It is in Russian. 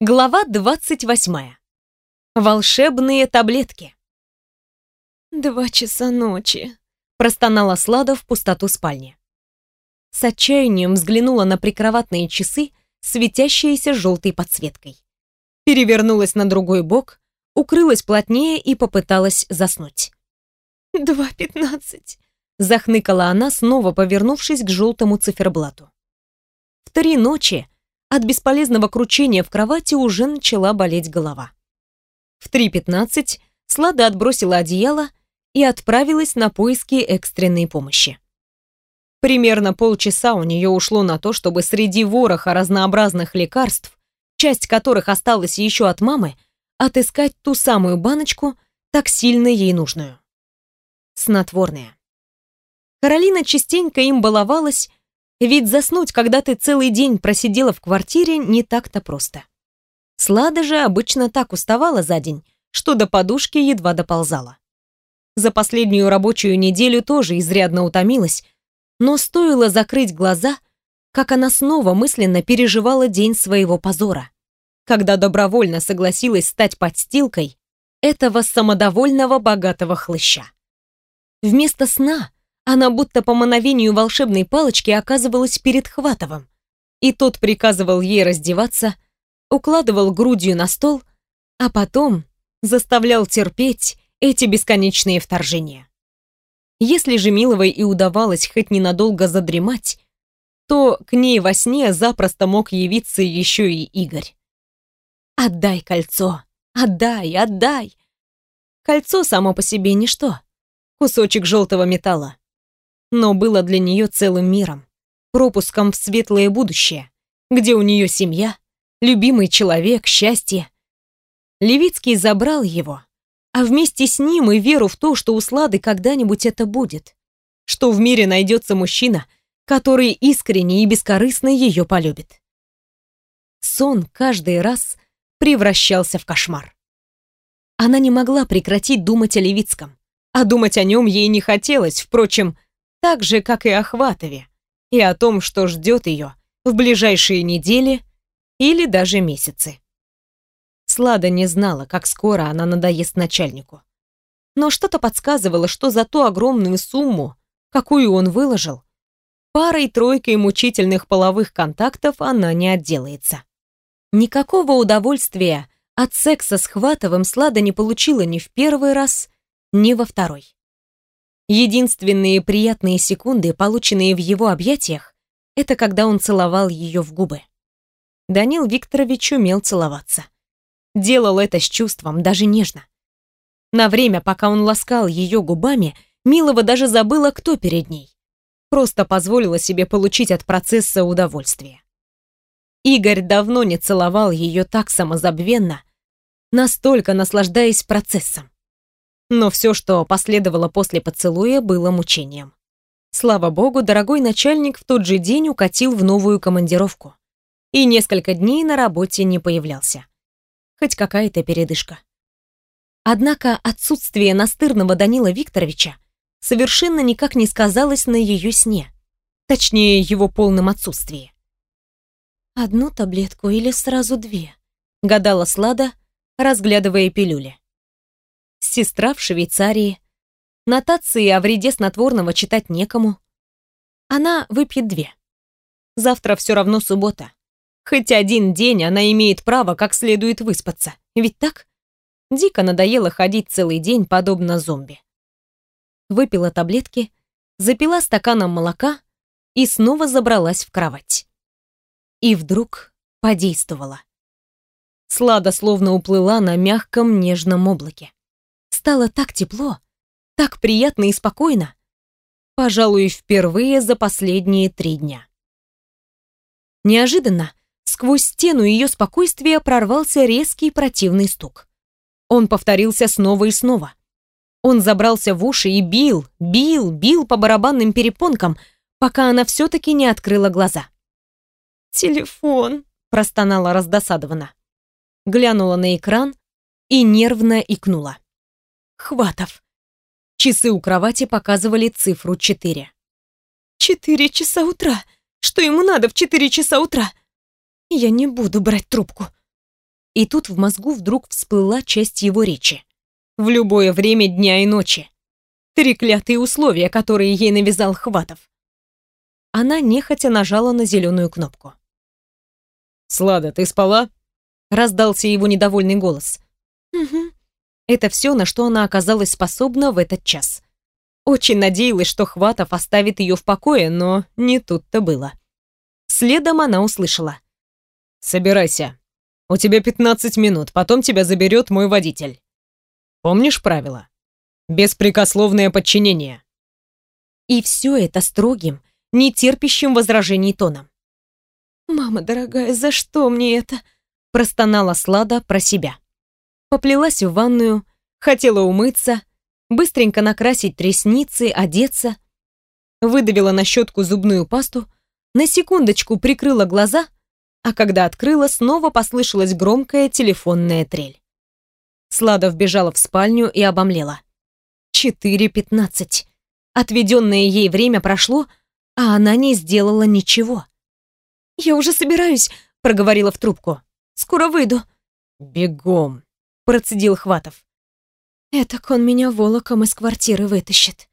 Глава 28. Волшебные таблетки. «Два часа ночи», — простонала Слада в пустоту спальни. С отчаянием взглянула на прикроватные часы, светящиеся желтой подсветкой. Перевернулась на другой бок, укрылась плотнее и попыталась заснуть. «Два пятнадцать», — захныкала она, снова повернувшись к желтому циферблату. В три ночи от бесполезного кручения в кровати уже начала болеть голова. В 3.15 Слада отбросила одеяло и отправилась на поиски экстренной помощи. Примерно полчаса у нее ушло на то, чтобы среди вороха разнообразных лекарств, часть которых осталась еще от мамы, отыскать ту самую баночку, так сильно ей нужную. Снотворное. Каролина частенько им баловалась ведь заснуть, когда ты целый день просидела в квартире, не так-то просто. Слада же обычно так уставала за день, что до подушки едва доползала. За последнюю рабочую неделю тоже изрядно утомилась, но стоило закрыть глаза, как она снова мысленно переживала день своего позора, когда добровольно согласилась стать подстилкой этого самодовольного богатого хлыща. Вместо сна она будто по мановению волшебной палочки оказывалась перед Хватовым, и тот приказывал ей раздеваться, укладывал грудью на стол, а потом заставлял терпеть эти бесконечные вторжения. Если же Миловой и удавалось хоть ненадолго задремать, то к ней во сне запросто мог явиться еще и Игорь. «Отдай кольцо! Отдай, отдай!» Кольцо само по себе ничто. Кусочек желтого металла но было для нее целым миром, пропуском в светлое будущее, где у нее семья, любимый человек, счастье. Левицкий забрал его, а вместе с ним и веру в то, что у Слады когда-нибудь это будет, что в мире найдется мужчина, который искренне и бескорыстно ее полюбит. Сон каждый раз превращался в кошмар. Она не могла прекратить думать о Левицком, а думать о нем ей не хотелось, впрочем, так же, как и о Хватове, и о том, что ждет ее в ближайшие недели или даже месяцы. Слада не знала, как скоро она надоест начальнику. Но что-то подсказывало, что за ту огромную сумму, какую он выложил, парой-тройкой мучительных половых контактов она не отделается. Никакого удовольствия от секса с Хватовым Слада не получила ни в первый раз, ни во второй. Единственные приятные секунды, полученные в его объятиях, это когда он целовал ее в губы. Данил Викторович умел целоваться. Делал это с чувством, даже нежно. На время, пока он ласкал ее губами, Милова даже забыла, кто перед ней. Просто позволила себе получить от процесса удовольствие. Игорь давно не целовал ее так самозабвенно, настолько наслаждаясь процессом. Но все, что последовало после поцелуя, было мучением. Слава богу, дорогой начальник в тот же день укатил в новую командировку. И несколько дней на работе не появлялся. Хоть какая-то передышка. Однако отсутствие настырного Данила Викторовича совершенно никак не сказалось на ее сне. Точнее, его полном отсутствии. «Одну таблетку или сразу две?» — гадала Слада, разглядывая пилюли сестра в Швейцарии. Нотации о вреде снотворного читать некому. Она выпьет две. Завтра все равно суббота. Хоть один день она имеет право как следует выспаться. Ведь так? Дико надоело ходить целый день, подобно зомби. Выпила таблетки, запила стаканом молока и снова забралась в кровать. И вдруг подействовала. Слада словно уплыла на мягком нежном облаке. Стало так тепло, так приятно и спокойно. Пожалуй, впервые за последние три дня. Неожиданно сквозь стену ее спокойствия прорвался резкий противный стук. Он повторился снова и снова. Он забрался в уши и бил, бил, бил по барабанным перепонкам, пока она все-таки не открыла глаза. «Телефон», — простонала раздосадованно. Глянула на экран и нервно икнула. Хватов. Часы у кровати показывали цифру 4. «Четыре часа утра! Что ему надо в четыре часа утра?» «Я не буду брать трубку». И тут в мозгу вдруг всплыла часть его речи. В любое время дня и ночи. Треклятые условия, которые ей навязал Хватов. Она нехотя нажала на зеленую кнопку. «Слада, ты спала?» Раздался его недовольный голос. Угу. Это все, на что она оказалась способна в этот час. Очень надеялась, что Хватов оставит ее в покое, но не тут-то было. Следом она услышала. «Собирайся. У тебя 15 минут, потом тебя заберет мой водитель. Помнишь правила? Беспрекословное подчинение». И все это строгим, нетерпящим возражений тоном. «Мама дорогая, за что мне это?» простонала Слада про себя. Поплелась в ванную, хотела умыться, быстренько накрасить ресницы, одеться. Выдавила на щетку зубную пасту, на секундочку прикрыла глаза, а когда открыла, снова послышалась громкая телефонная трель. Слада вбежала в спальню и обомлела. Четыре пятнадцать. Отведенное ей время прошло, а она не сделала ничего. «Я уже собираюсь», — проговорила в трубку. «Скоро выйду». «Бегом», — процедил Хватов. «Этак он меня волоком из квартиры вытащит».